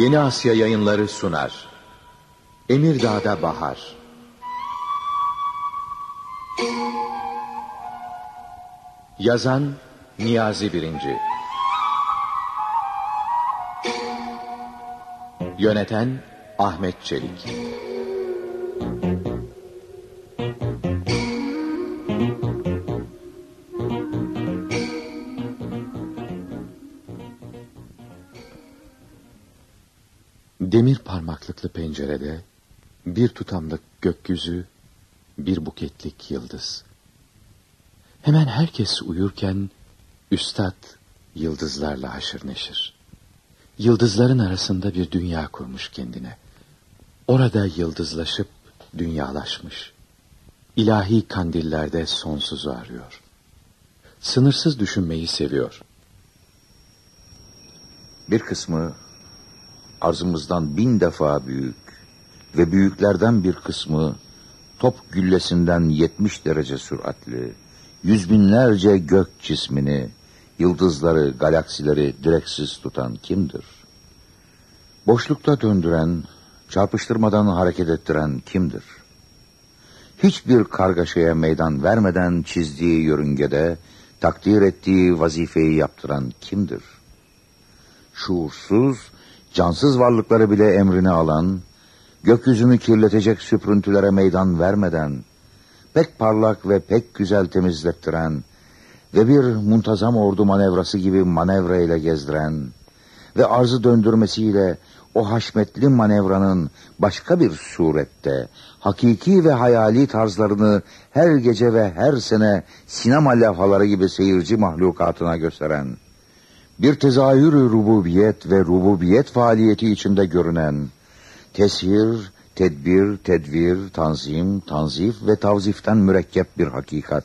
Yeni Asya Yayınları sunar. Emirdağ'da Bahar. Yazan Niyazi Birinci. Yöneten Ahmet Çelik. Parmaklıklı pencerede bir tutamlık gökyüzü, bir buketlik yıldız. Hemen herkes uyurken üstad yıldızlarla haşır neşir. Yıldızların arasında bir dünya kurmuş kendine. Orada yıldızlaşıp dünyalaşmış. İlahi kandillerde sonsuzu arıyor. Sınırsız düşünmeyi seviyor. Bir kısmı arzımızdan bin defa büyük ve büyüklerden bir kısmı top güllesinden yetmiş derece süratli, yüz binlerce gök cismini, yıldızları, galaksileri direksiz tutan kimdir? Boşlukta döndüren, çarpıştırmadan hareket ettiren kimdir? Hiçbir kargaşaya meydan vermeden çizdiği yörüngede, takdir ettiği vazifeyi yaptıran kimdir? Şuursuz, cansız varlıkları bile emrine alan, gökyüzünü kirletecek süprüntülere meydan vermeden, pek parlak ve pek güzel temizlettiren ve bir muntazam ordu manevrası gibi manevra ile gezdiren ve arzı döndürmesiyle o haşmetli manevranın başka bir surette hakiki ve hayali tarzlarını her gece ve her sene sinema levhaları gibi seyirci mahlukatına gösteren bir tezahür rububiyet ve rububiyet faaliyeti içinde görünen, tesir, tedbir, tedvir, tanzim, tanzif ve tavziften mürekkep bir hakikat.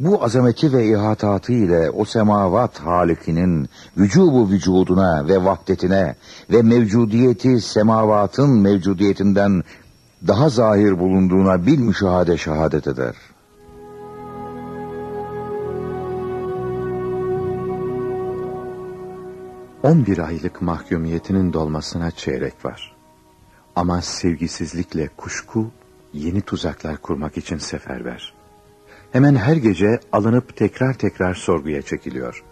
Bu azameti ve ihatatı ile o semavat halikinin vücubu vücuduna ve vahdetine ve mevcudiyeti semavatın mevcudiyetinden daha zahir bulunduğuna bil müşahade şehadet eder. 11 aylık mahkumiyetinin dolmasına çeyrek var. Ama sevgisizlikle kuşku yeni tuzaklar kurmak için seferber. Hemen her gece alınıp tekrar tekrar sorguya çekiliyor.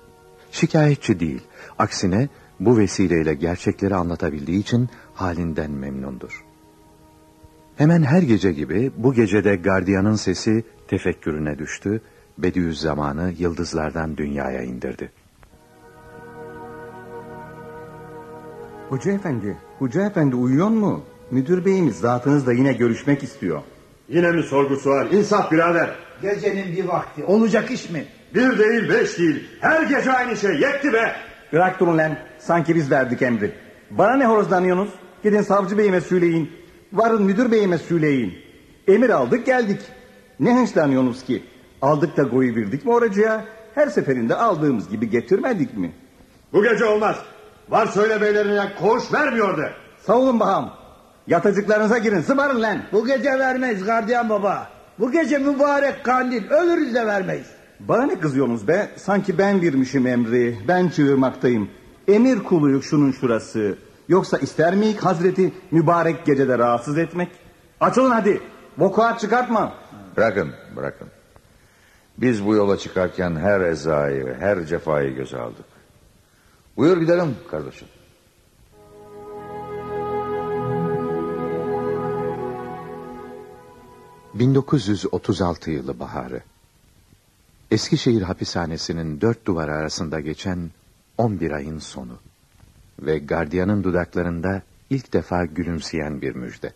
Şikayetçi değil, aksine bu vesileyle gerçekleri anlatabildiği için halinden memnundur. Hemen her gece gibi bu gecede gardiyanın sesi tefekkürüne düştü, Bediüzzaman'ı yıldızlardan dünyaya indirdi. Hoca efendi, hoca efendi uyuyor mu? Müdür beyimiz zatınızla yine görüşmek istiyor. Yine mi sorgu sual? İnsaf birader. Gecenin bir vakti. Olacak iş mi? Bir değil beş değil. Her gece aynı şey. Yetti be. Bırak durun lan. Sanki biz verdik emri. Bana ne horozlanıyorsunuz? Gidin savcı beyime söyleyin. Varın müdür beyime söyleyin. Emir aldık geldik. Ne hınçlanıyorsunuz ki? Aldık da koyu verdik mi oracıya? Her seferinde aldığımız gibi getirmedik mi? Bu gece olmaz. Var söyle beylerine koğuş vermiyor de. Savunun baham. Yatacıklarınıza girin sımarın lan. Bu gece vermeyiz gardiyan baba. Bu gece mübarek kandil. Ölürüz de vermeyiz. Bana ne kızıyorsunuz be? Sanki ben vermişim emri. Ben çığırmaktayım. Emir kuluyuk şunun şurası. Yoksa ister miyik hazreti mübarek gecede rahatsız etmek? Açılın hadi. Vokuat çıkartma. Bırakın, bırakın. Biz bu yola çıkarken her ezayı, her cefayı göze aldık. Buyur gidelim kardeşim. ...1936 yılı baharı. Eskişehir hapishanesinin dört duvar arasında geçen 11 ayın sonu. Ve gardiyanın dudaklarında ilk defa gülümseyen bir müjde.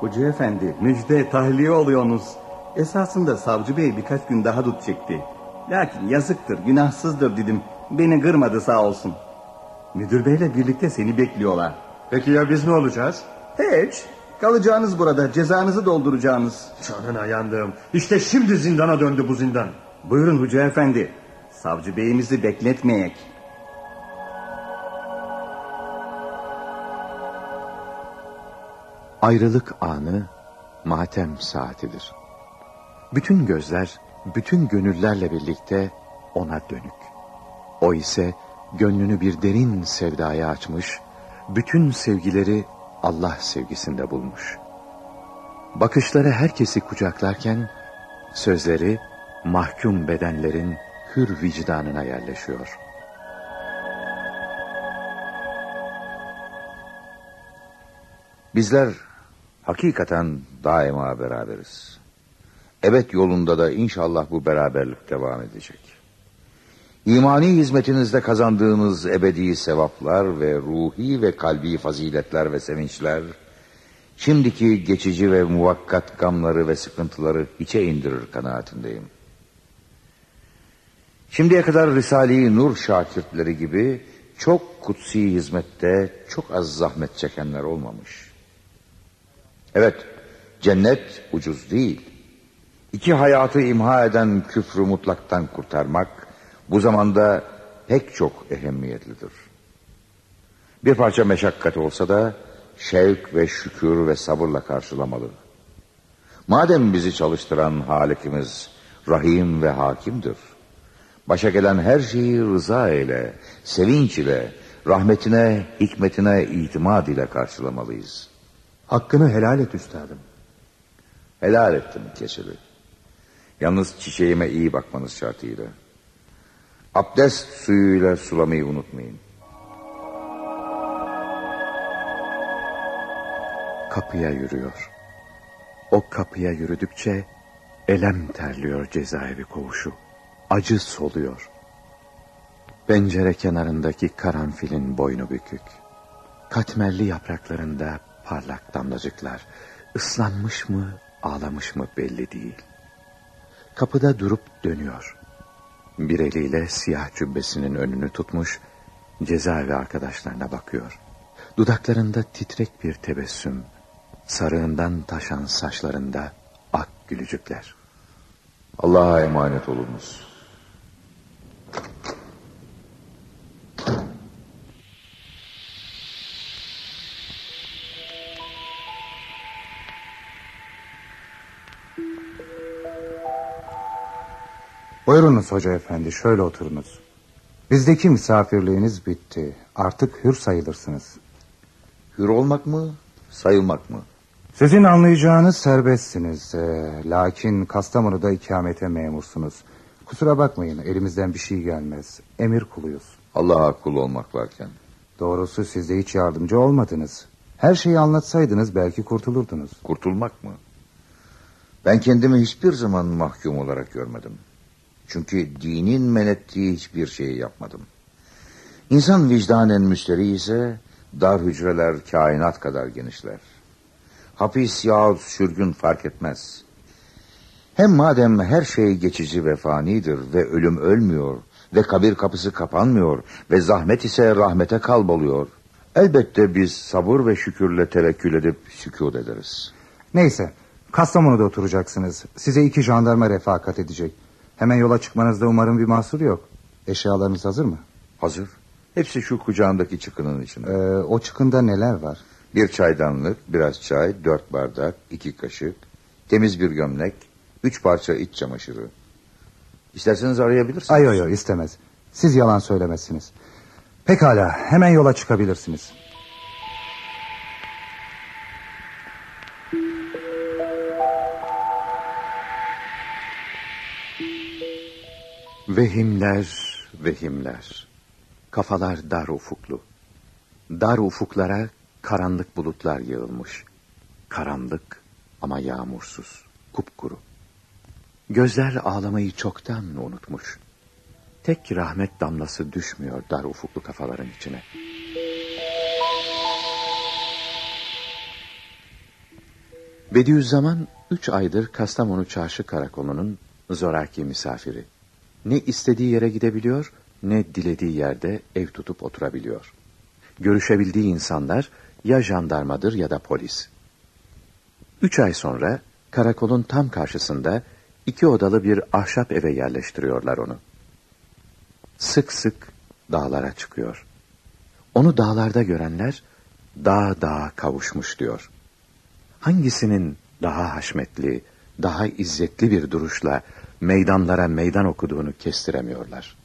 Hoca efendi müjde tahliye oluyorsunuz. Esasında savcı bey birkaç gün daha tut çekti. Lakin yazıktır, günahsızdır dedim. Beni kırmadı sağ olsun. Müdür beyle birlikte seni bekliyorlar. Peki ya biz ne olacağız? Hiç. Kalacağınız burada, cezanızı dolduracağınız. Canına yandım. İşte şimdi zindana döndü bu zindan. Buyurun Hoca efendi. Savcı beyimizi bekletmeyek. Ayrılık anı matem saatidir. Bütün gözler, bütün gönüllerle birlikte ona dönük. O ise gönlünü bir derin sevdaya açmış, bütün sevgileri Allah sevgisinde bulmuş. Bakışları herkesi kucaklarken, sözleri mahkum bedenlerin hür vicdanına yerleşiyor. Bizler hakikaten daima beraberiz. Evet yolunda da inşallah bu beraberlik devam edecek. İmani hizmetinizde kazandığınız ebedi sevaplar ve ruhi ve kalbi faziletler ve sevinçler, şimdiki geçici ve muvakkat gamları ve sıkıntıları içe indirir kanaatindeyim. Şimdiye kadar Risale-i Nur şakirtleri gibi çok kutsi hizmette çok az zahmet çekenler olmamış. Evet, cennet ucuz değil. İki hayatı imha eden küfrü mutlaktan kurtarmak bu zamanda pek çok ehemmiyetlidir. Bir parça meşakkat olsa da şevk ve şükür ve sabırla karşılamalı. Madem bizi çalıştıran Halikimiz Rahim ve Hakimdir. Başa gelen her şeyi rıza ile, sevinç ile, rahmetine, hikmetine itimat ile karşılamalıyız. Hakkını helal et üstadım. Helal ettim keçeli. Yalnız çiçeğime iyi bakmanız şartıyla. Abdest suyuyla sulamayı unutmayın. Kapıya yürüyor. O kapıya yürüdükçe elem terliyor cezaevi kovuşu. Acı soluyor. Pencere kenarındaki karanfilin boynu bükük. Katmerli yapraklarında parlak damlacıklar. Islanmış mı, ağlamış mı belli değil. Kapıda durup dönüyor. Bir eliyle siyah cübbesinin önünü tutmuş, cezaevi arkadaşlarına bakıyor. Dudaklarında titrek bir tebessüm, sarığından taşan saçlarında ak gülücükler. Allah'a emanet olunuz. Buyurunuz hoca efendi şöyle oturunuz. Bizdeki misafirliğiniz bitti. Artık hür sayılırsınız. Hür olmak mı, sayılmak mı? Sizin anlayacağınız serbestsiniz. Ee, lakin Kastamonu'da ikamete memursunuz. Kusura bakmayın elimizden bir şey gelmez. Emir kuluyuz. Allah'a kul olmak varken. Doğrusu siz de hiç yardımcı olmadınız. Her şeyi anlatsaydınız belki kurtulurdunuz. Kurtulmak mı? Ben kendimi hiçbir zaman mahkum olarak görmedim. Çünkü dinin men ettiği hiçbir şeyi yapmadım. İnsan vicdanen müsteri ise dar hücreler kainat kadar genişler. Hapis yahut sürgün fark etmez. Hem madem her şey geçici ve fanidir ve ölüm ölmüyor ve kabir kapısı kapanmıyor ve zahmet ise rahmete kalboluyor. Elbette biz sabır ve şükürle tevekkül edip sükut ederiz. Neyse Kastamonu'da oturacaksınız. Size iki jandarma refakat edecek. Hemen yola çıkmanızda umarım bir mahsur yok. Eşyalarınız hazır mı? Hazır. Hepsi şu kucağındaki çıkının içinde. Ee, o çıkında neler var? Bir çaydanlık, biraz çay, dört bardak, iki kaşık, temiz bir gömlek, üç parça iç çamaşırı. İsterseniz arayabilirsiniz. Ay ay ay istemez. Siz yalan söylemezsiniz. Pekala hemen yola çıkabilirsiniz. Vehimler, vehimler. Kafalar dar ufuklu. Dar ufuklara karanlık bulutlar yığılmış. Karanlık ama yağmursuz, kupkuru. Gözler ağlamayı çoktan unutmuş. Tek rahmet damlası düşmüyor dar ufuklu kafaların içine. Bediüzzaman üç aydır Kastamonu Çarşı Karakolu'nun zoraki misafiri. Ne istediği yere gidebiliyor, ne dilediği yerde ev tutup oturabiliyor. Görüşebildiği insanlar ya jandarmadır ya da polis. Üç ay sonra karakolun tam karşısında iki odalı bir ahşap eve yerleştiriyorlar onu. Sık sık dağlara çıkıyor. Onu dağlarda görenler dağ dağa kavuşmuş diyor. Hangisinin daha haşmetli, daha izzetli bir duruşla meydanlara meydan okuduğunu kestiremiyorlar.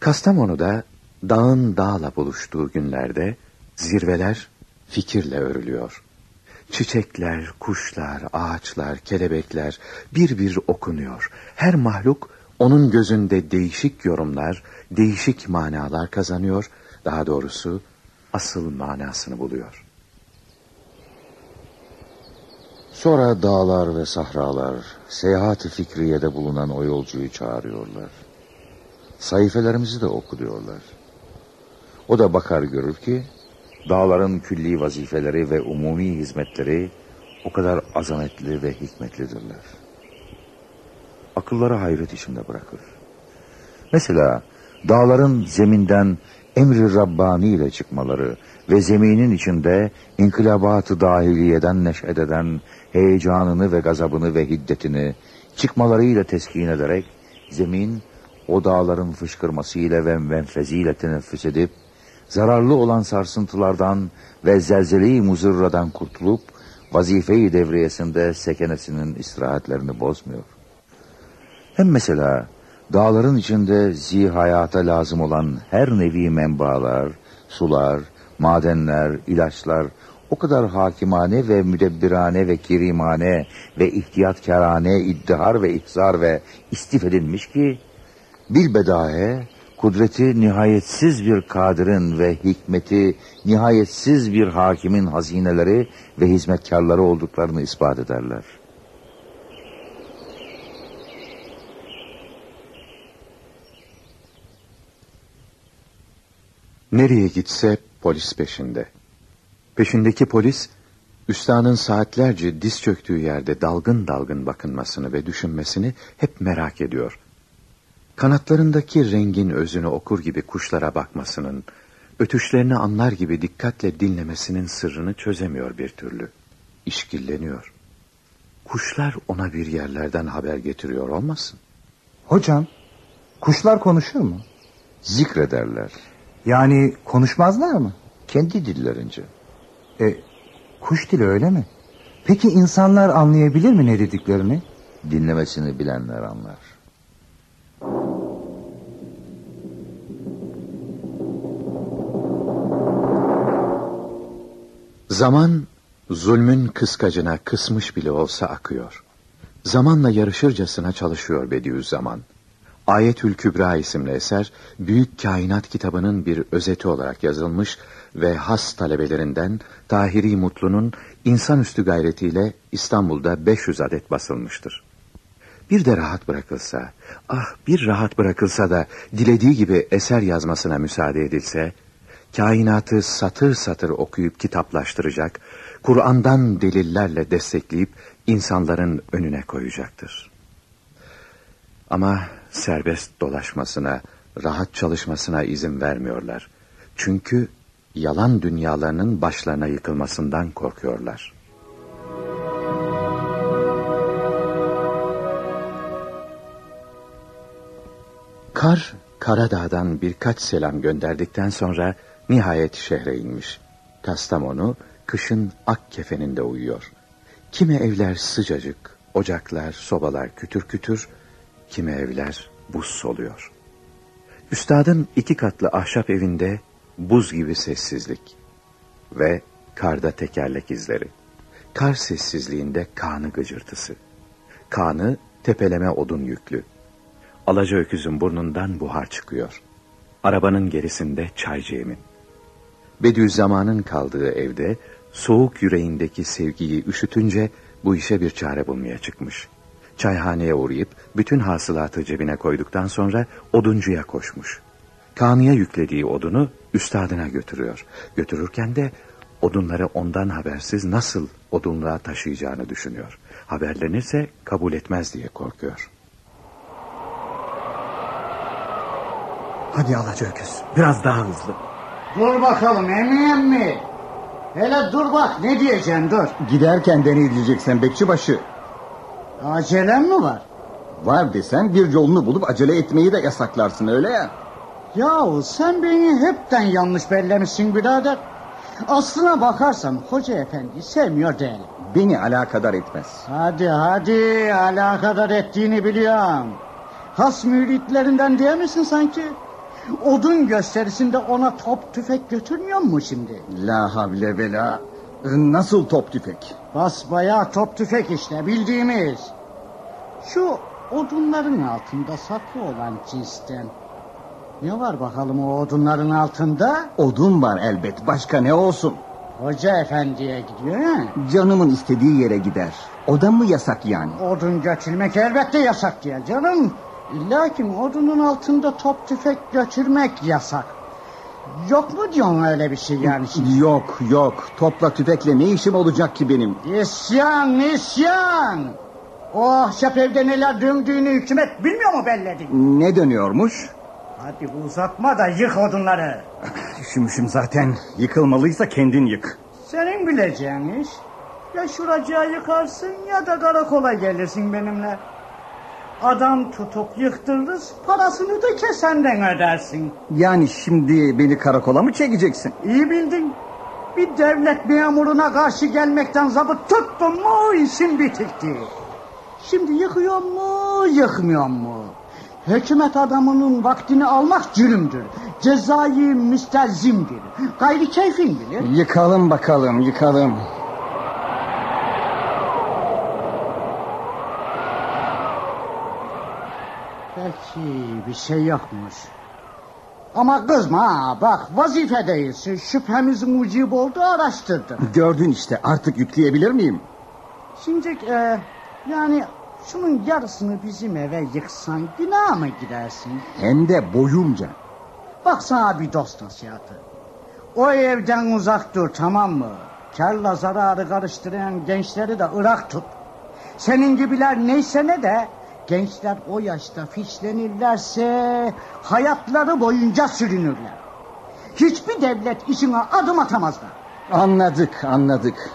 Kastamonu'da dağın dağla buluştuğu günlerde zirveler fikirle örülüyor. Çiçekler, kuşlar, ağaçlar, kelebekler bir bir okunuyor. Her mahluk onun gözünde değişik yorumlar, değişik manalar kazanıyor. Daha doğrusu asıl manasını buluyor. Sonra dağlar ve sahralar seyahat-i fikriyede bulunan o yolcuyu çağırıyorlar. Sayfelerimizi de oku diyorlar. O da bakar görür ki dağların külli vazifeleri ve umumi hizmetleri o kadar azametli ve hikmetlidirler. Akılları hayret içinde bırakır. Mesela dağların zeminden emri Rabbani ile çıkmaları ve zeminin içinde inkılabatı dahiliyeden neşet eden heyecanını ve gazabını ve hiddetini çıkmalarıyla teskin ederek zemin o dağların fışkırmasıyla ve menfeziyle teneffüs edip zararlı olan sarsıntılardan ve zelzeleyi muzırradan kurtulup vazifeyi devriyesinde sekenesinin istirahatlerini bozmuyor. Hem mesela dağların içinde zihayata lazım olan her nevi menbalar, sular, madenler, ilaçlar o kadar hakimane ve müdebbirane ve kirimane ve ihtiyatkarane iddihar ve ihzar ve istif edilmiş ki bilbedahe kudreti nihayetsiz bir kadirin ve hikmeti nihayetsiz bir hakimin hazineleri ve hizmetkarları olduklarını ispat ederler. Nereye gitse polis peşinde. Peşindeki polis, üstadın saatlerce diz çöktüğü yerde dalgın dalgın bakınmasını ve düşünmesini hep merak ediyor. Kanatlarındaki rengin özünü okur gibi kuşlara bakmasının, ötüşlerini anlar gibi dikkatle dinlemesinin sırrını çözemiyor bir türlü. İşkilleniyor. Kuşlar ona bir yerlerden haber getiriyor olmasın? Hocam, kuşlar konuşur mu? Zikrederler. Yani konuşmazlar mı? Kendi dillerince. E, kuş dili öyle mi? Peki insanlar anlayabilir mi ne dediklerini? Dinlemesini bilenler anlar. Zaman zulmün kıskacına kısmış bile olsa akıyor. Zamanla yarışırcasına çalışıyor Bediüzzaman. Ayetül Kübra isimli eser, Büyük Kainat kitabının bir özeti olarak yazılmış ve has talebelerinden Tahiri Mutlu'nun insanüstü gayretiyle İstanbul'da 500 adet basılmıştır. Bir de rahat bırakılsa, ah bir rahat bırakılsa da dilediği gibi eser yazmasına müsaade edilse, kainatı satır satır okuyup kitaplaştıracak, Kur'an'dan delillerle destekleyip insanların önüne koyacaktır. Ama serbest dolaşmasına, rahat çalışmasına izin vermiyorlar. Çünkü yalan dünyalarının başlarına yıkılmasından korkuyorlar. Kar, Karadağ'dan birkaç selam gönderdikten sonra nihayet şehre inmiş. Kastamonu, kışın ak kefeninde uyuyor. Kimi evler sıcacık, ocaklar, sobalar kütür kütür, kimi evler buz soluyor. Üstadın iki katlı ahşap evinde buz gibi sessizlik ve karda tekerlek izleri. Kar sessizliğinde kanı gıcırtısı. Kanı tepeleme odun yüklü. Alaca öküzün burnundan buhar çıkıyor. Arabanın gerisinde çaycı emin. Bediüzzaman'ın kaldığı evde soğuk yüreğindeki sevgiyi üşütünce bu işe bir çare bulmaya çıkmış. Çayhaneye uğrayıp bütün hasılatı cebine koyduktan sonra oduncuya koşmuş. Kanıya yüklediği odunu üstadına götürüyor. Götürürken de odunları ondan habersiz nasıl odunluğa taşıyacağını düşünüyor. Haberlenirse kabul etmez diye korkuyor. Hadi alaca öküz. Biraz daha hızlı. Dur bakalım emmi emmi. Hele dur bak ne diyeceğim dur. Giderken deneyeceksen bekçibaşı. Acelem mi var? Var desen bir yolunu bulup acele etmeyi de yasaklarsın öyle ya. Yahu sen beni hepten yanlış bellemişsin birader. Aslına bakarsan hoca efendi sevmiyor değil. Beni alakadar etmez. Hadi hadi alakadar ettiğini biliyorum. Has müritlerinden değil misin sanki? Odun gösterisinde ona top tüfek götürmüyor mu şimdi? La havle bela. Nasıl top tüfek? Basbayağı top tüfek işte bildiğimiz. Şu odunların altında saklı olan cinsten. Ne var bakalım o odunların altında? Odun var elbet. Başka ne olsun? Hoca efendiye gidiyor ha? Canımın istediği yere gider. Odan mı yasak yani? Odun götürmek elbette yasak diye canım. Lakin odunun altında top tüfek götürmek yasak. Yok mu diyorsun öyle bir şey yani şimdi? Yok yok. Topla tüfekle ne işim olacak ki benim? İsyan isyan. O ahşap evde neler döndüğünü hükümet bilmiyor mu belledin? Ne dönüyormuş? Hadi uzatma da yık odunları. Düşünmüşüm zaten. Yıkılmalıysa kendin yık. Senin bileceğin iş. Ya şuracığa yıkarsın ya da karakola gelirsin benimle. Adam tutup yıktırırız parasını da kesenden ödersin. Yani şimdi beni karakola mı çekeceksin? İyi bildin. Bir devlet memuruna karşı gelmekten zabıt tuttun mu işin bitikti. Şimdi yıkıyor mu yıkmıyor mu? Hükümet adamının vaktini almak cürümdür. Cezayı müstezimdir. Gayri keyfin bilir. Yıkalım bakalım yıkalım. Belki bir şey yokmuş. Ama kızma ha bak vazifedeyiz. Şüphemiz mucib oldu araştırdım. Gördün işte artık yükleyebilir miyim? Şimdi e, yani şunun yarısını bizim eve yıksan günah mı gidersin? Hem de boyumca. Bak sana bir dost nasihatı. O evden uzak dur tamam mı? Karla zararı karıştıran gençleri de ırak tut. Senin gibiler neyse ne de gençler o yaşta fişlenirlerse hayatları boyunca sürünürler. Hiçbir devlet işine adım atamazlar. Anladık anladık.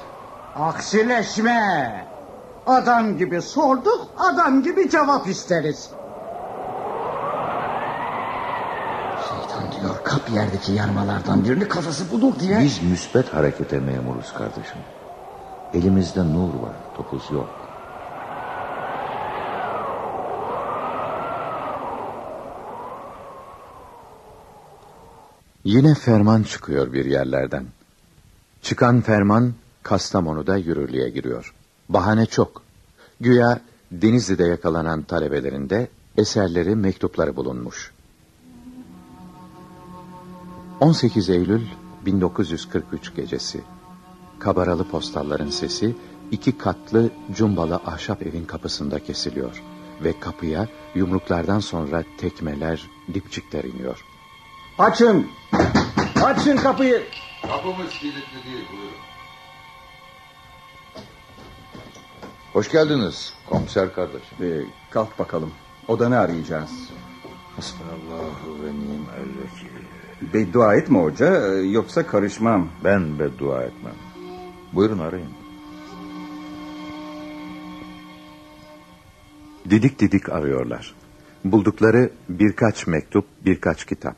Aksileşme. Adam gibi sorduk, adam gibi cevap isteriz. Şeytan diyor kap yerdeki yarmalardan birini kafası bulur diye. Biz müsbet harekete memuruz kardeşim. Elimizde nur var, topuz yok. Yine ferman çıkıyor bir yerlerden. Çıkan ferman Kastamonu'da yürürlüğe giriyor. Bahane çok. Güya Denizli'de yakalanan talebelerinde eserleri, mektupları bulunmuş. 18 Eylül 1943 gecesi. Kabaralı postalların sesi iki katlı cumbalı ahşap evin kapısında kesiliyor ve kapıya yumruklardan sonra tekmeler, dipçikler iniyor. Açın. Açın kapıyı. Kapımız kilitli değil, buyurun. Hoş geldiniz komiser kardeşim. Ee, kalk bakalım. Odanı arayacağız. Hasbunallahu ve ni'mel vekil. Beddua etme hoca e, yoksa karışmam. Ben beddua etmem. Buyurun arayın. Didik didik arıyorlar. Buldukları birkaç mektup, birkaç kitap.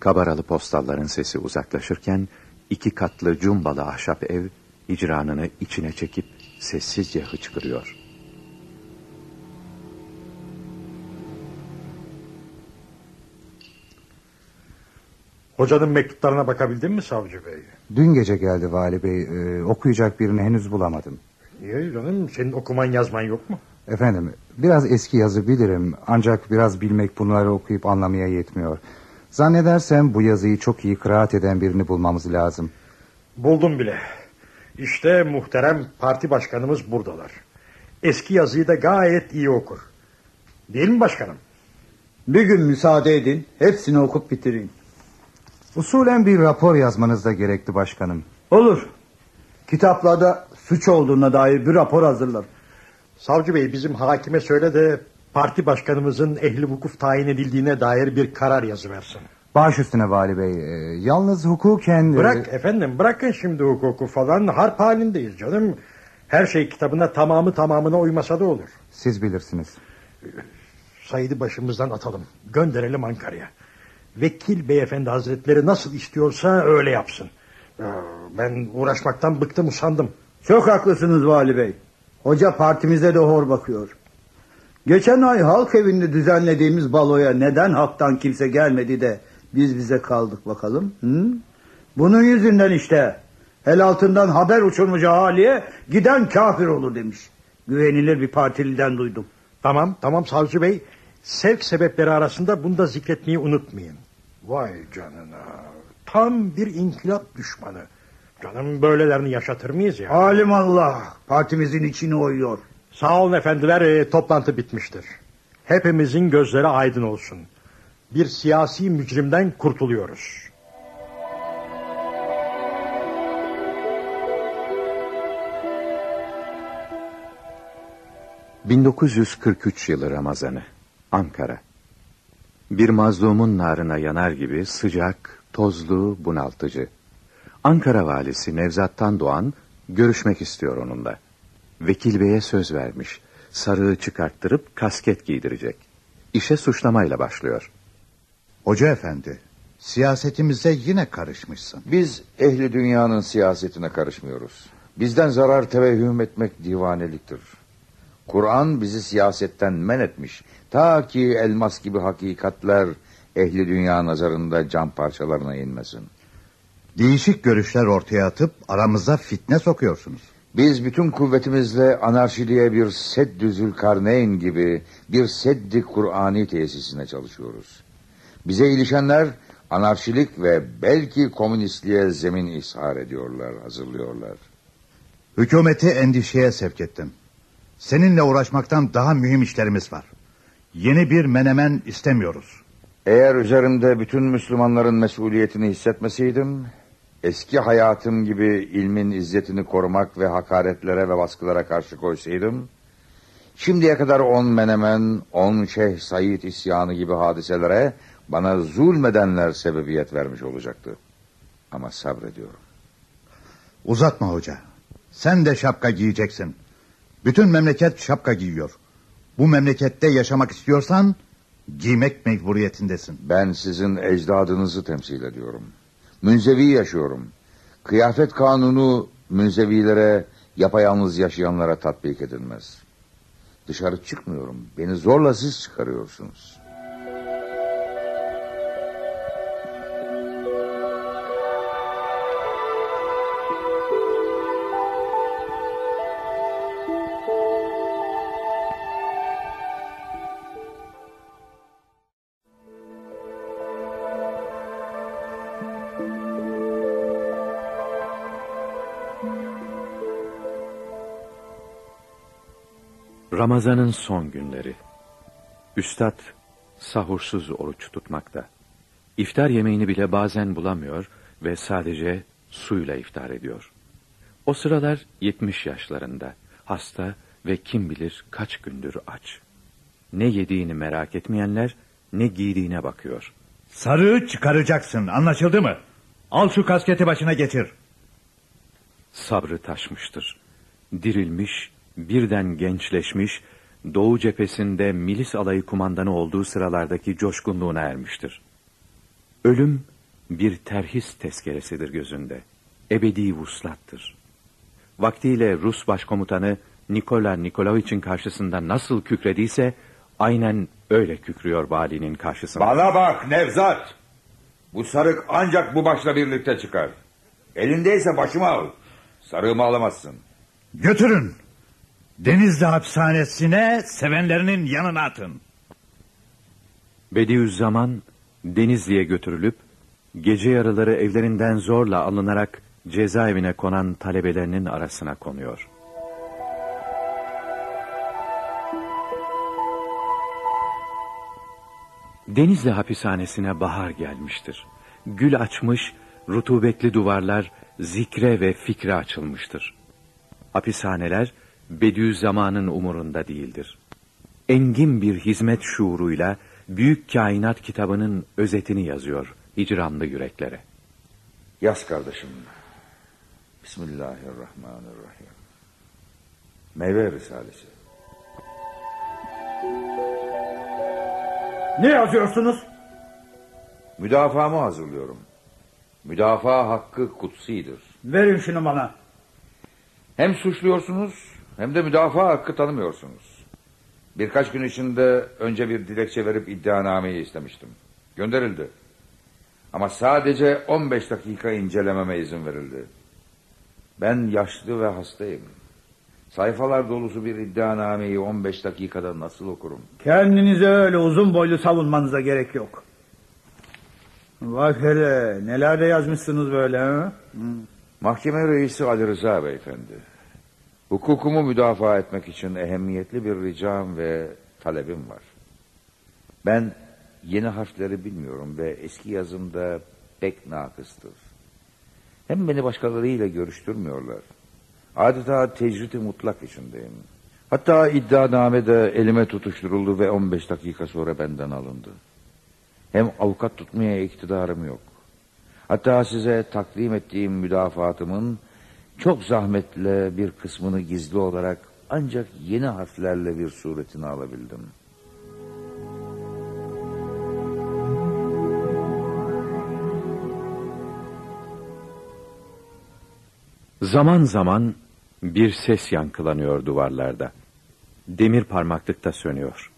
Kabaralı postalların sesi uzaklaşırken iki katlı cumbalı ahşap ev icranını içine çekip sessizce hıçkırıyor. Hocanın mektuplarına bakabildin mi savcı bey? Dün gece geldi vali bey. Ee, okuyacak birini henüz bulamadım. Niye canım? Senin okuman yazman yok mu? Efendim biraz eski yazı bilirim. Ancak biraz bilmek bunları okuyup anlamaya yetmiyor. Zannedersem bu yazıyı çok iyi kıraat eden birini bulmamız lazım. Buldum bile. İşte muhterem parti başkanımız buradalar. Eski yazıyı da gayet iyi okur. Değil mi başkanım? Bir gün müsaade edin. Hepsini okup bitireyim. Usulen bir rapor yazmanız da gerekti başkanım. Olur. Kitaplarda suç olduğuna dair bir rapor hazırlar. Savcı bey bizim hakime söyle de parti başkanımızın ehli vukuf tayin edildiğine dair bir karar yazıversin. Baş üstüne vali bey. Ee, yalnız hukuken... Bırak efendim bırakın şimdi hukuku falan harp halindeyiz canım. Her şey kitabına tamamı tamamına uymasa da olur. Siz bilirsiniz. Said'i başımızdan atalım. Gönderelim Ankara'ya. Vekil beyefendi hazretleri nasıl istiyorsa öyle yapsın. Ben uğraşmaktan bıktım usandım. Çok haklısınız vali bey. Hoca partimizde de hor bakıyor. Geçen ay halk evinde düzenlediğimiz baloya neden halktan kimse gelmedi de biz bize kaldık bakalım? Hı? Bunun yüzünden işte. El altından haber uçurmuş haliye giden kafir olur demiş. Güvenilir bir partiliden duydum. Tamam tamam savcı bey. Sevk sebepleri arasında bunu da zikretmeyi unutmayın. Vay canına. Tam bir inkılap düşmanı. Canım böylelerini yaşatır mıyız ya? Halim Allah partimizin içini oyuyor. Sağ olun efendiler e, toplantı bitmiştir. Hepimizin gözleri aydın olsun. Bir siyasi mücrimden kurtuluyoruz. 1943 yılı Ramazanı Ankara Bir mazlumun narına yanar gibi sıcak, tozlu, bunaltıcı. Ankara valisi Nevzat'tan Doğan görüşmek istiyor onunla. Vekil beye söz vermiş. Sarığı çıkarttırıp kasket giydirecek. İşe suçlamayla başlıyor. Hoca efendi, siyasetimize yine karışmışsın. Biz ehli dünyanın siyasetine karışmıyoruz. Bizden zarar tevehhüm etmek divaneliktir. Kur'an bizi siyasetten men etmiş. Ta ki elmas gibi hakikatler ehli dünya nazarında cam parçalarına inmesin. Değişik görüşler ortaya atıp aramıza fitne sokuyorsunuz. Biz bütün kuvvetimizle anarşiliğe bir seddü karneyn gibi bir seddi Kur'ani tesisine çalışıyoruz. Bize ilişenler anarşilik ve belki komünistliğe zemin ishar ediyorlar, hazırlıyorlar. Hükümeti endişeye sevk ettim. Seninle uğraşmaktan daha mühim işlerimiz var. Yeni bir menemen istemiyoruz. Eğer üzerimde bütün Müslümanların mesuliyetini hissetmeseydim... ...eski hayatım gibi ilmin izzetini korumak ve hakaretlere ve baskılara karşı koysaydım... ...şimdiye kadar on menemen, on Şeyh Said isyanı gibi hadiselere... ...bana zulmedenler sebebiyet vermiş olacaktı. Ama sabrediyorum. Uzatma hoca. Sen de şapka giyeceksin. Bütün memleket şapka giyiyor. Bu memlekette yaşamak istiyorsan giymek mecburiyetindesin. Ben sizin ecdadınızı temsil ediyorum. Münzevi yaşıyorum. Kıyafet kanunu münzevilere, yapayalnız yaşayanlara tatbik edilmez. Dışarı çıkmıyorum. Beni zorla siz çıkarıyorsunuz. Ramazanın son günleri. Üstad sahursuz oruç tutmakta. İftar yemeğini bile bazen bulamıyor ve sadece suyla iftar ediyor. O sıralar 70 yaşlarında, hasta ve kim bilir kaç gündür aç. Ne yediğini merak etmeyenler ne giydiğine bakıyor. Sarığı çıkaracaksın anlaşıldı mı? Al şu kasketi başına getir. Sabrı taşmıştır. Dirilmiş, birden gençleşmiş, Doğu cephesinde milis alayı kumandanı olduğu sıralardaki coşkunluğuna ermiştir. Ölüm bir terhis tezkeresidir gözünde. Ebedi vuslattır. Vaktiyle Rus başkomutanı Nikola Nikolaevich'in karşısında nasıl kükrediyse aynen öyle kükrüyor valinin karşısında. Bana bak Nevzat. Bu sarık ancak bu başla birlikte çıkar. Elindeyse başımı al. Sarığımı alamazsın. Götürün. Denizli hapishanesine sevenlerinin yanına atın. Bediüzzaman Denizli'ye götürülüp gece yarıları evlerinden zorla alınarak cezaevine konan talebelerinin arasına konuyor. Denizli hapishanesine bahar gelmiştir. Gül açmış, rutubetli duvarlar zikre ve fikre açılmıştır. Hapishaneler Bediüzzaman'ın umurunda değildir. Engin bir hizmet şuuruyla Büyük Kainat kitabının özetini yazıyor hicranlı yüreklere. Yaz kardeşim. Bismillahirrahmanirrahim. Meyve Risalesi. Ne yazıyorsunuz? Müdafaamı hazırlıyorum. Müdafaa hakkı kutsidir. Verin şunu bana. Hem suçluyorsunuz hem de müdafaa hakkı tanımıyorsunuz. Birkaç gün içinde önce bir dilekçe verip iddianameyi istemiştim. Gönderildi. Ama sadece 15 dakika incelememe izin verildi. Ben yaşlı ve hastayım. Sayfalar dolusu bir iddianameyi 15 dakikada nasıl okurum? Kendinizi öyle uzun boylu savunmanıza gerek yok. Bak hele neler de yazmışsınız böyle ha? Mahkeme reisi Ali Rıza beyefendi. Hukukumu müdafaa etmek için ehemmiyetli bir ricam ve talebim var. Ben yeni harfleri bilmiyorum ve eski yazımda pek nakıstır. Hem beni başkalarıyla görüştürmüyorlar. Adeta tecriti mutlak içindeyim. Hatta iddianamede elime tutuşturuldu ve 15 dakika sonra benden alındı. Hem avukat tutmaya iktidarım yok. Hatta size takdim ettiğim müdafaatımın çok zahmetle bir kısmını gizli olarak ancak yeni harflerle bir suretini alabildim. Zaman zaman bir ses yankılanıyor duvarlarda. Demir parmaklıkta sönüyor.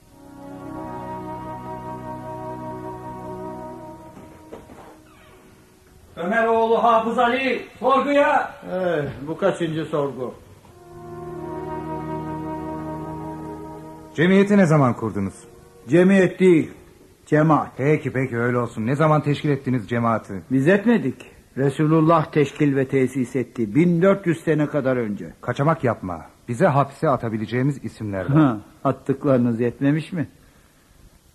Ömeroğlu Hafız Ali sorguya. Eh, bu kaçıncı sorgu? Cemiyeti ne zaman kurdunuz? Cemiyet değil, cemaat. Peki peki öyle olsun. Ne zaman teşkil ettiniz cemaati? Biz etmedik. Resulullah teşkil ve tesis etti. 1400 sene kadar önce. Kaçamak yapma. Bize hapse atabileceğimiz isimler var. Ha, attıklarınız yetmemiş mi?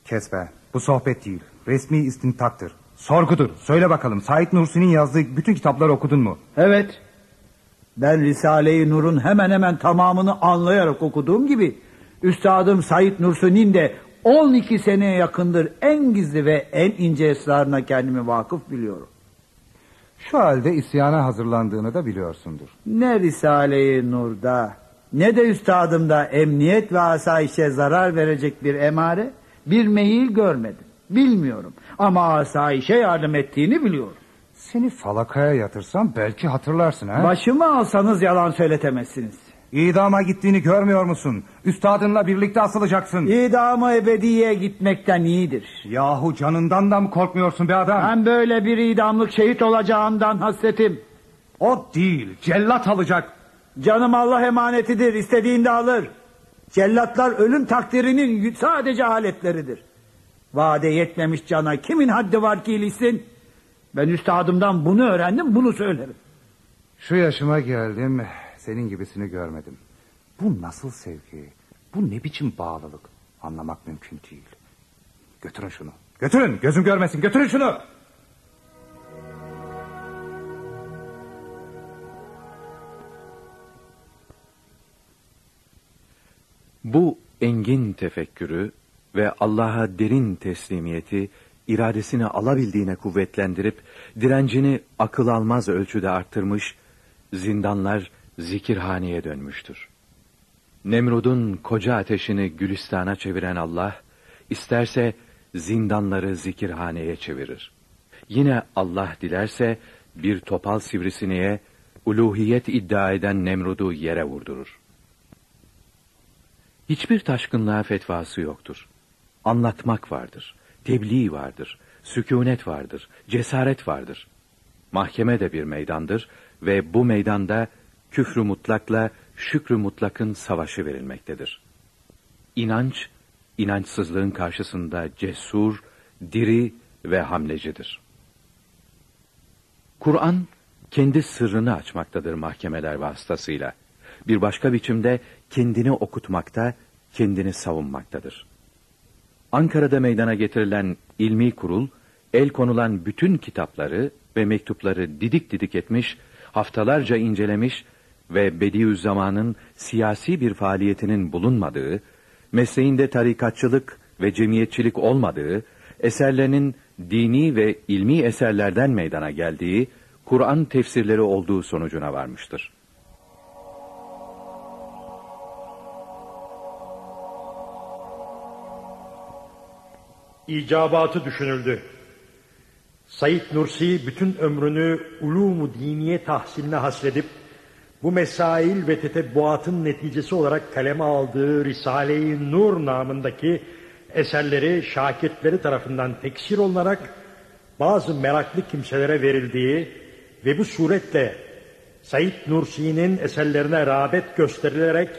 Kes be. Bu sohbet değil. Resmi istintaktır. Sorgudur. Söyle bakalım Said Nursi'nin yazdığı bütün kitapları okudun mu? Evet. Ben Risale-i Nur'un hemen hemen tamamını anlayarak okuduğum gibi... ...Üstadım Said Nursi'nin de 12 seneye yakındır en gizli ve en ince esrarına kendimi vakıf biliyorum. Şu halde isyana hazırlandığını da biliyorsundur. Ne Risale-i Nur'da ne de üstadımda emniyet ve asayişe zarar verecek bir emare, bir meyil görmedim. Bilmiyorum ama asayişe yardım ettiğini biliyorum. Seni falakaya yatırsam belki hatırlarsın ha? Başımı alsanız yalan söyletemezsiniz. İdama gittiğini görmüyor musun? Üstadınla birlikte asılacaksın. İdamı ebediye gitmekten iyidir. Yahu canından da mı korkmuyorsun be adam? Ben böyle bir idamlık şehit olacağımdan hasretim. O değil, cellat alacak. Canım Allah emanetidir, istediğinde alır. Cellatlar ölüm takdirinin sadece aletleridir. Vade yetmemiş cana kimin haddi var ki ilişsin? Ben üstadımdan bunu öğrendim, bunu söylerim. Şu yaşıma geldim, senin gibisini görmedim. Bu nasıl sevgi? Bu ne biçim bağlılık? Anlamak mümkün değil. Götürün şunu. Götürün, gözüm görmesin, götürün şunu. Bu engin tefekkürü ve Allah'a derin teslimiyeti iradesini alabildiğine kuvvetlendirip direncini akıl almaz ölçüde arttırmış, zindanlar zikirhaneye dönmüştür. Nemrud'un koca ateşini gülistana çeviren Allah, isterse zindanları zikirhaneye çevirir. Yine Allah dilerse bir topal sivrisineğe uluhiyet iddia eden Nemrud'u yere vurdurur. Hiçbir taşkınlığa fetvası yoktur. Anlatmak vardır, tebliğ vardır, sükunet vardır, cesaret vardır. Mahkeme de bir meydandır ve bu meydanda küfrü mutlakla şükrü mutlakın savaşı verilmektedir. İnanç, inançsızlığın karşısında cesur, diri ve hamlecidir. Kur'an, kendi sırrını açmaktadır mahkemeler vasıtasıyla. Bir başka biçimde kendini okutmakta, kendini savunmaktadır. Ankara'da meydana getirilen ilmi kurul, el konulan bütün kitapları ve mektupları didik didik etmiş, haftalarca incelemiş ve Bediüzzaman'ın siyasi bir faaliyetinin bulunmadığı, mesleğinde tarikatçılık ve cemiyetçilik olmadığı, eserlerinin dini ve ilmi eserlerden meydana geldiği, Kur'an tefsirleri olduğu sonucuna varmıştır. İcabatı düşünüldü. Said Nursi bütün ömrünü ulumu diniye tahsiline hasredip bu mesail ve tetebbuatın neticesi olarak kaleme aldığı Risale-i Nur namındaki eserleri şakirtleri tarafından teksir olunarak bazı meraklı kimselere verildiği ve bu suretle Said Nursi'nin eserlerine rağbet gösterilerek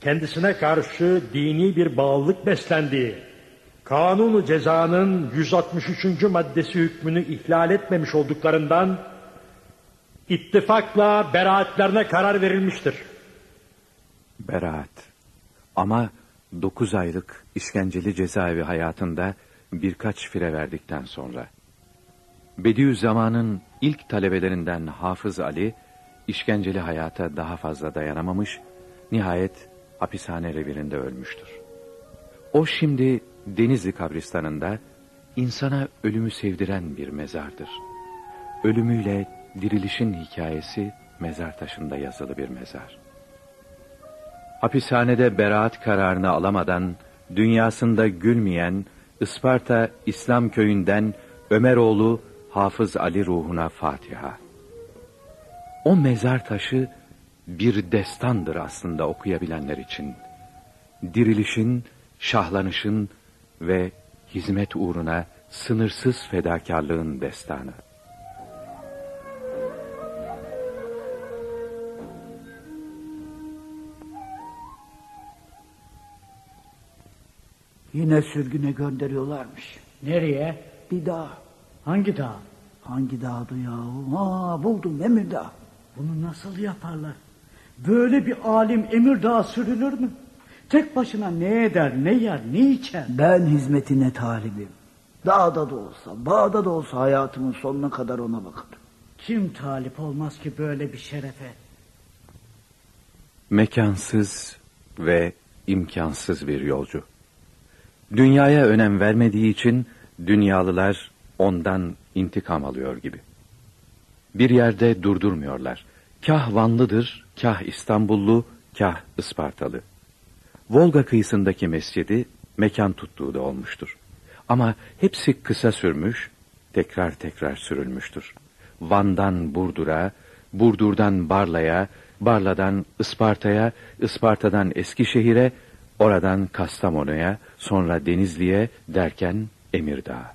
kendisine karşı dini bir bağlılık beslendiği, kanunu cezanın 163. maddesi hükmünü ihlal etmemiş olduklarından ittifakla beraatlerine karar verilmiştir. Beraat. Ama dokuz aylık işkenceli cezaevi hayatında birkaç fire verdikten sonra. Bediüzzaman'ın ilk talebelerinden Hafız Ali, işkenceli hayata daha fazla dayanamamış, nihayet hapishane revirinde ölmüştür. O şimdi Denizli kabristanında insana ölümü sevdiren bir mezardır. Ölümüyle dirilişin hikayesi mezar taşında yazılı bir mezar. Hapishanede beraat kararını alamadan dünyasında gülmeyen Isparta İslam köyünden Ömeroğlu Hafız Ali ruhuna Fatiha. O mezar taşı bir destandır aslında okuyabilenler için. Dirilişin, şahlanışın ve hizmet uğruna sınırsız fedakarlığın destanı. Yine sürgüne gönderiyorlarmış. Nereye? Bir dağ. Hangi dağ? Hangi dağdı yahu? Ha buldum Emir Dağı. Bunu nasıl yaparlar? Böyle bir alim Emir Dağı sürülür mü? Tek başına ne eder, ne yer, ne içer? Ben hizmetine talibim. Dağda da olsa, bağda da olsa hayatımın sonuna kadar ona bakarım. Kim talip olmaz ki böyle bir şerefe? Mekansız ve imkansız bir yolcu. Dünyaya önem vermediği için dünyalılar ondan intikam alıyor gibi. Bir yerde durdurmuyorlar. Kah Vanlıdır, kah İstanbullu, kah Ispartalı. Volga kıyısındaki mescidi mekan tuttuğu da olmuştur. Ama hepsi kısa sürmüş, tekrar tekrar sürülmüştür. Van'dan Burdur'a, Burdur'dan Barla'ya, Barla'dan Isparta'ya, Isparta'dan Eskişehir'e, oradan Kastamonu'ya, sonra Denizli'ye derken Emirdağ.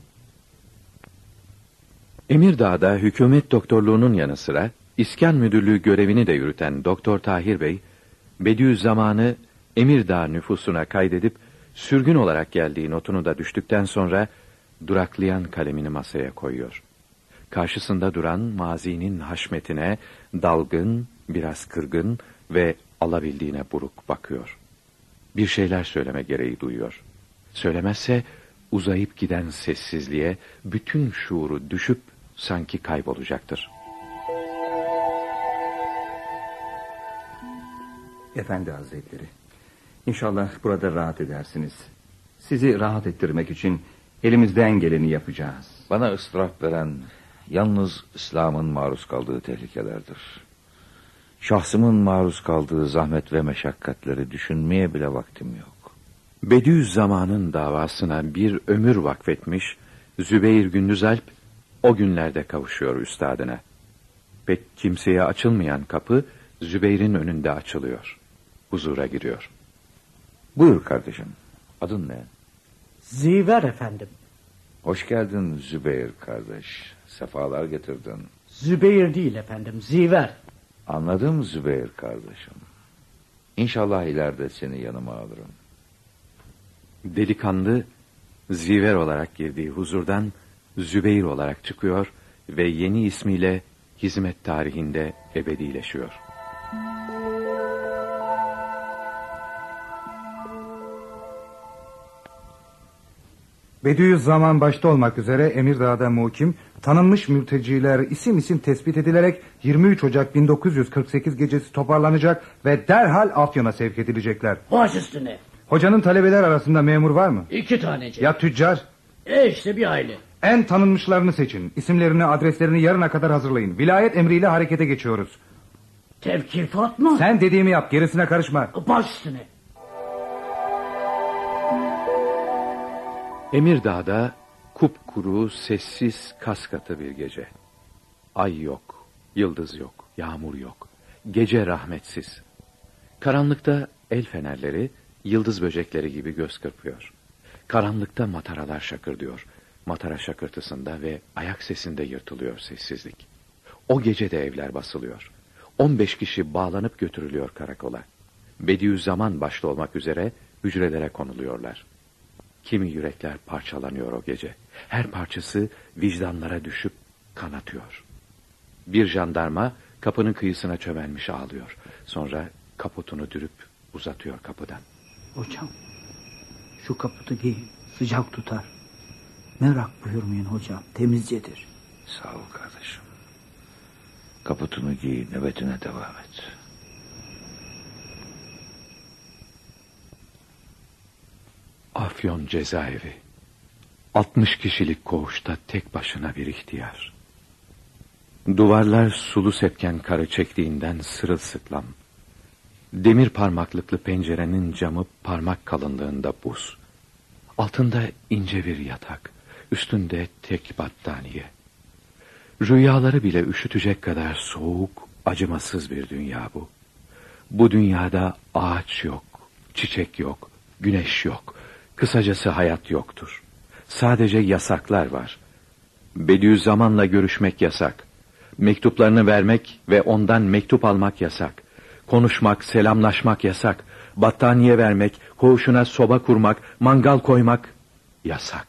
Emirdağ'da hükümet doktorluğunun yanı sıra İskan Müdürlüğü görevini de yürüten Doktor Tahir Bey, Bediüzzaman'ı Emirdağ nüfusuna kaydedip sürgün olarak geldiği notunu da düştükten sonra duraklayan kalemini masaya koyuyor. Karşısında duran mazinin haşmetine dalgın, biraz kırgın ve alabildiğine buruk bakıyor. Bir şeyler söyleme gereği duyuyor. Söylemezse uzayıp giden sessizliğe bütün şuuru düşüp sanki kaybolacaktır. Efendi Hazretleri, İnşallah burada rahat edersiniz. Sizi rahat ettirmek için elimizden geleni yapacağız. Bana ıstırap veren yalnız İslam'ın maruz kaldığı tehlikelerdir. Şahsımın maruz kaldığı zahmet ve meşakkatleri düşünmeye bile vaktim yok. Bediüzzaman'ın davasına bir ömür vakfetmiş Zübeyir Gündüzalp o günlerde kavuşuyor üstadına. Pek kimseye açılmayan kapı Zübeyir'in önünde açılıyor. Huzura giriyor. Buyur kardeşim. Adın ne? Ziver efendim. Hoş geldin Zübeyir kardeş. Sefalar getirdin. Zübeyir değil efendim, Ziver. Anladım Zübeyir kardeşim. İnşallah ileride seni yanıma alırım. Delikanlı Ziver olarak girdiği huzurdan Zübeyir olarak çıkıyor ve yeni ismiyle hizmet tarihinde ebedileşiyor. Bediüzzaman başta olmak üzere Emirdağ'da muhkim, tanınmış mülteciler isim isim tespit edilerek 23 Ocak 1948 gecesi toparlanacak ve derhal Afyon'a sevk edilecekler. Baş üstüne. Hocanın talebeler arasında memur var mı? İki tanecik. Ya tüccar? E işte bir aile. En tanınmışlarını seçin. İsimlerini, adreslerini yarına kadar hazırlayın. Vilayet emriyle harekete geçiyoruz. Tevkifat mı? Sen dediğimi yap, gerisine karışma. Baş üstüne. Emirdağ'da kupkuru, sessiz, kaskatı bir gece. Ay yok, yıldız yok, yağmur yok. gece rahmetsiz. Karanlıkta el fenerleri, yıldız böcekleri gibi göz kırpıyor. Karanlıkta mataralar şakırdıyor. Matara şakırtısında ve ayak sesinde yırtılıyor sessizlik. O gece de evler basılıyor. 15 kişi bağlanıp götürülüyor karakola. Bediüzzaman başta olmak üzere hücrelere konuluyorlar. Kimi yürekler parçalanıyor o gece. Her parçası vicdanlara düşüp kanatıyor. Bir jandarma kapının kıyısına çömelmiş ağlıyor. Sonra kaputunu dürüp uzatıyor kapıdan. Hocam şu kaputu giyin sıcak tutar. Merak buyurmayın hocam temizcedir. Sağ ol kardeşim. Kaputunu giy nöbetine devam et. Afyon cezaevi. 60 kişilik koğuşta tek başına bir ihtiyar. Duvarlar sulu sepken karı çektiğinden sırılsıklam. Demir parmaklıklı pencerenin camı parmak kalınlığında buz. Altında ince bir yatak, üstünde tek battaniye. Rüyaları bile üşütecek kadar soğuk, acımasız bir dünya bu. Bu dünyada ağaç yok, çiçek yok, güneş yok. Kısacası hayat yoktur. Sadece yasaklar var. Bediüzzaman'la görüşmek yasak. Mektuplarını vermek ve ondan mektup almak yasak. Konuşmak, selamlaşmak yasak. Battaniye vermek, koğuşuna soba kurmak, mangal koymak yasak.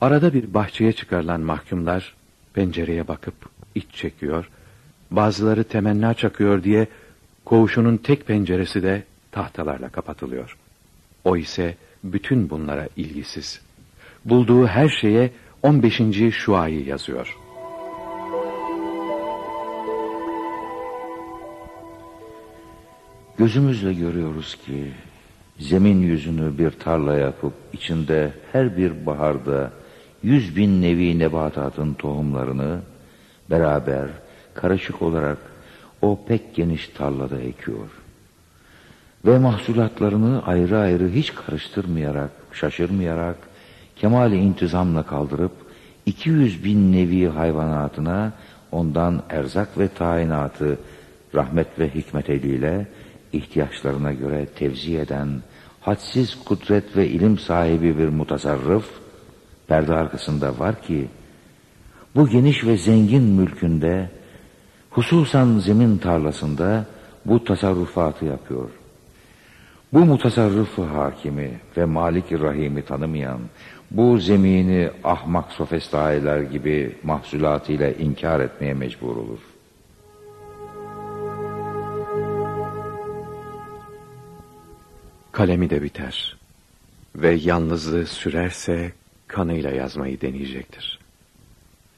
Arada bir bahçeye çıkarılan mahkumlar pencereye bakıp iç çekiyor, bazıları temenna çakıyor diye koğuşunun tek penceresi de tahtalarla kapatılıyor. O ise bütün bunlara ilgisiz. Bulduğu her şeye 15. şuayı yazıyor. Gözümüzle görüyoruz ki zemin yüzünü bir tarla yapıp içinde her bir baharda yüz bin nevi nebatatın tohumlarını beraber karışık olarak o pek geniş tarlada ekiyor. Ve mahsulatlarını ayrı ayrı hiç karıştırmayarak, şaşırmayarak kemali intizamla kaldırıp 200 bin nevi hayvanatına ondan erzak ve tayinatı rahmet ve hikmet eliyle ihtiyaçlarına göre tevzi eden hadsiz kudret ve ilim sahibi bir mutasarrıf perde arkasında var ki bu geniş ve zengin mülkünde hususan zemin tarlasında bu tasarrufatı yapıyor. Bu mutasarrıfı hakimi ve malik rahimi tanımayan bu zemini ahmak sofistailer gibi mahsulatıyla inkar etmeye mecbur olur. Kalemi de biter ve yalnızlığı sürerse kanıyla yazmayı deneyecektir.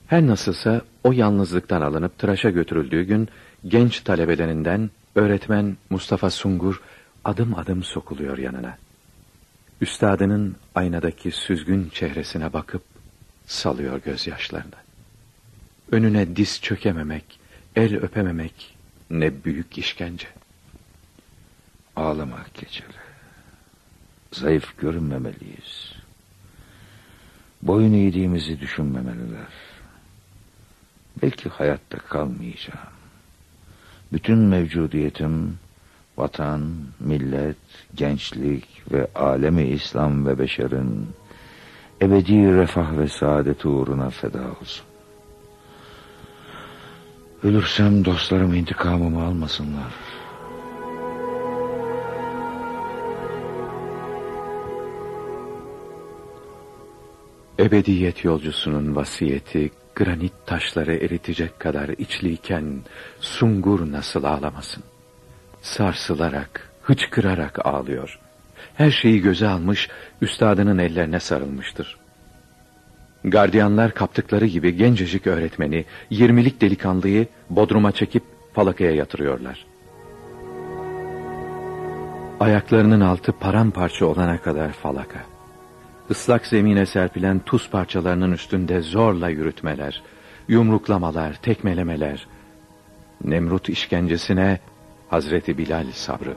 Her nasılsa o yalnızlıktan alınıp tıraşa götürüldüğü gün genç talebelerinden öğretmen Mustafa Sungur adım adım sokuluyor yanına. Üstadının aynadaki süzgün çehresine bakıp salıyor gözyaşlarını. Önüne diz çökememek, el öpememek ne büyük işkence. Ağlamak geçeli. Zayıf görünmemeliyiz. Boyun eğdiğimizi düşünmemeliler. Belki hayatta kalmayacağım. Bütün mevcudiyetim vatan, millet, gençlik ve alemi İslam ve beşerin ebedi refah ve saadet uğruna feda olsun. Ölürsem dostlarım intikamımı almasınlar. Ebediyet yolcusunun vasiyeti granit taşları eritecek kadar içliyken sungur nasıl ağlamasın? Sarsılarak, hıçkırarak ağlıyor. Her şeyi göze almış, üstadının ellerine sarılmıştır. Gardiyanlar kaptıkları gibi gencecik öğretmeni, yirmilik delikanlıyı bodruma çekip falakaya yatırıyorlar. Ayaklarının altı paramparça olana kadar falaka. Islak zemine serpilen tuz parçalarının üstünde zorla yürütmeler, yumruklamalar, tekmelemeler. Nemrut işkencesine Hazreti Bilal sabrı.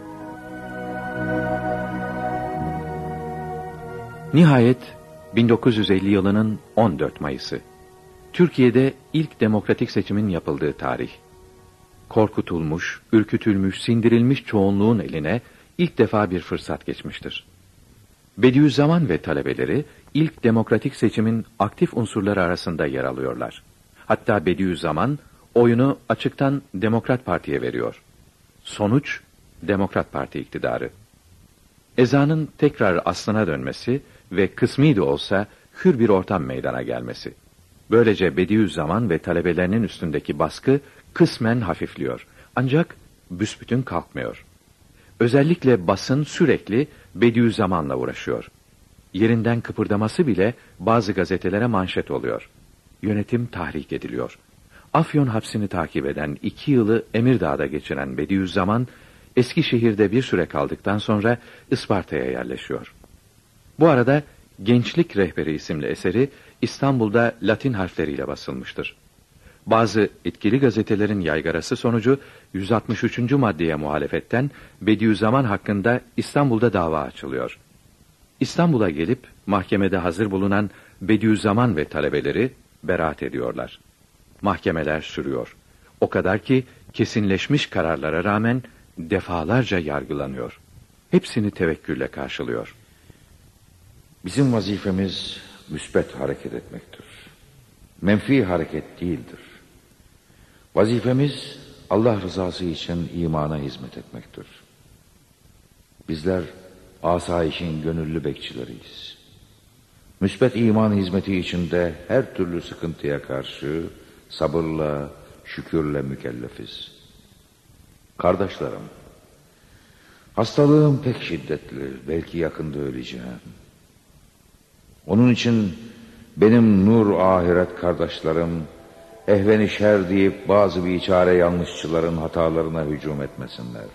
Nihayet 1950 yılının 14 Mayıs'ı. Türkiye'de ilk demokratik seçimin yapıldığı tarih. korkutulmuş, ürkütülmüş, sindirilmiş çoğunluğun eline ilk defa bir fırsat geçmiştir. Bediüzzaman ve talebeleri ilk demokratik seçimin aktif unsurları arasında yer alıyorlar. Hatta Bediüzzaman oyunu açıktan Demokrat Parti'ye veriyor. Sonuç Demokrat Parti iktidarı. Ezanın tekrar aslına dönmesi ve kısmi de olsa hür bir ortam meydana gelmesi. Böylece Bediüzzaman ve talebelerinin üstündeki baskı kısmen hafifliyor. Ancak büsbütün kalkmıyor. Özellikle basın sürekli Bediüzzaman'la uğraşıyor. Yerinden kıpırdaması bile bazı gazetelere manşet oluyor. Yönetim tahrik ediliyor. Afyon hapsini takip eden iki yılı Emirdağ'da geçiren Bediüzzaman, Eskişehir'de bir süre kaldıktan sonra Isparta'ya yerleşiyor. Bu arada Gençlik Rehberi isimli eseri İstanbul'da Latin harfleriyle basılmıştır. Bazı etkili gazetelerin yaygarası sonucu 163. maddeye muhalefetten Bediüzzaman hakkında İstanbul'da dava açılıyor. İstanbul'a gelip mahkemede hazır bulunan Bediüzzaman ve talebeleri beraat ediyorlar. Mahkemeler sürüyor. O kadar ki kesinleşmiş kararlara rağmen defalarca yargılanıyor. Hepsini tevekkülle karşılıyor. Bizim vazifemiz müsbet hareket etmektir. Menfi hareket değildir. Vazifemiz Allah rızası için imana hizmet etmektir. Bizler asayişin gönüllü bekçileriyiz. Müsbet iman hizmeti içinde her türlü sıkıntıya karşı sabırla, şükürle mükellefiz. Kardeşlerim, hastalığım pek şiddetli, belki yakında öleceğim. Onun için benim nur ahiret kardeşlerim, ehveni şer deyip bazı bir içare yanlışçıların hatalarına hücum etmesinler.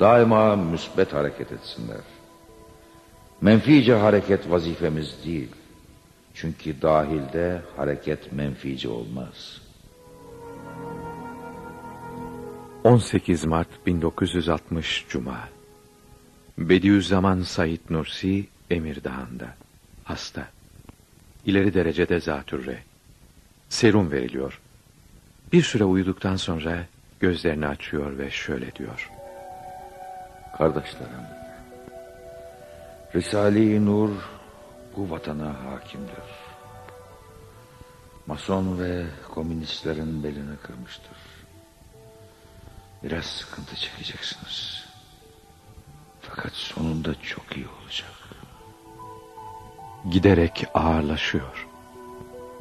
Daima müsbet hareket etsinler. Menfice hareket vazifemiz değil. Çünkü dahilde hareket menfice olmaz. 18 Mart 1960 Cuma. Bediüzzaman Said Nursi Emirdağ'ında. Hasta. İleri derecede zatürre. Serum veriliyor. Bir süre uyuduktan sonra gözlerini açıyor ve şöyle diyor. Kardeşlerim Risale-i Nur bu vatana hakimdir. Mason ve komünistlerin belini kırmıştır. Biraz sıkıntı çekeceksiniz. Fakat sonunda çok iyi olacak. Giderek ağırlaşıyor.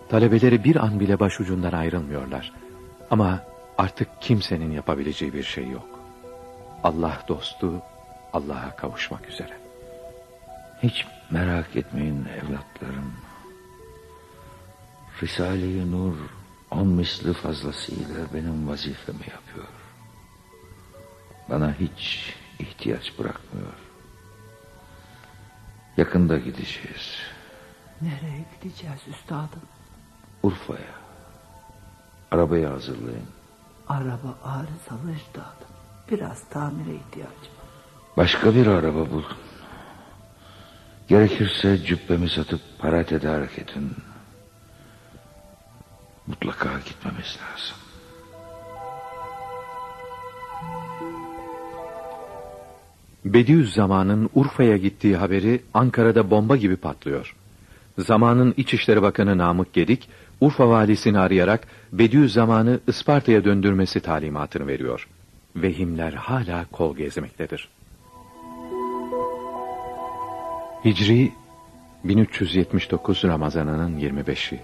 Talebeleri bir an bile başucundan ayrılmıyorlar. Ama artık kimsenin yapabileceği bir şey yok. Allah dostu Allah'a kavuşmak üzere. Hiç merak etmeyin evlatlarım. Risale-i Nur on misli fazlasıyla benim vazifemi yapıyor. Bana hiç ihtiyaç bırakmıyor. Yakında gideceğiz. Nereye gideceğiz üstadım? Urfa'ya. Arabayı hazırlayın. Araba arızalı üstadım. Biraz tamire ihtiyacım var. Başka bir araba bulun. Gerekirse cübbemi satıp para tedarik edin. Mutlaka gitmemiz lazım. Bediüzzaman'ın Urfa'ya gittiği haberi Ankara'da bomba gibi patlıyor. Zamanın İçişleri Bakanı Namık Gedik, Urfa valisini arayarak Bediüzzaman'ı Isparta'ya döndürmesi talimatını veriyor. Vehimler hala kol gezmektedir. Hicri 1379 Ramazanının 25'i.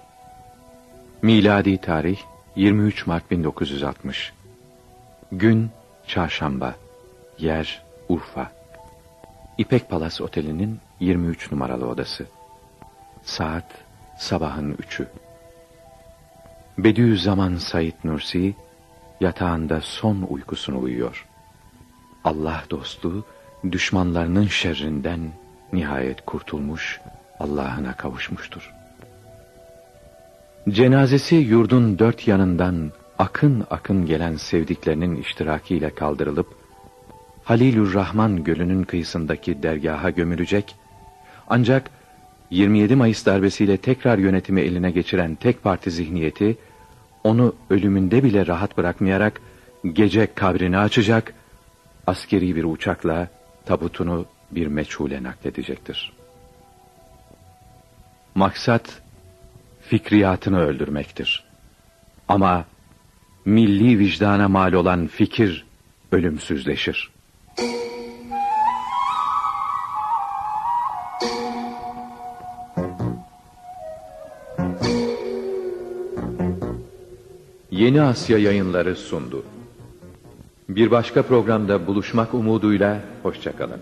Miladi tarih 23 Mart 1960. Gün çarşamba. Yer Urfa. İpek Palas Oteli'nin 23 numaralı odası. Saat sabahın üçü. Bediüzzaman Said Nursi yatağında son uykusunu uyuyor. Allah dostu düşmanlarının şerrinden nihayet kurtulmuş, Allah'ına kavuşmuştur. Cenazesi yurdun dört yanından akın akın gelen sevdiklerinin iştirakiyle kaldırılıp, Halilur Rahman gölünün kıyısındaki dergaha gömülecek, ancak 27 Mayıs darbesiyle tekrar yönetimi eline geçiren tek parti zihniyeti, onu ölümünde bile rahat bırakmayarak gece kabrini açacak, askeri bir uçakla tabutunu bir meçhule nakledecektir. Maksat fikriyatını öldürmektir. Ama milli vicdana mal olan fikir ölümsüzleşir. Yeni Asya yayınları sundu. Bir başka programda buluşmak umuduyla hoşçakalın.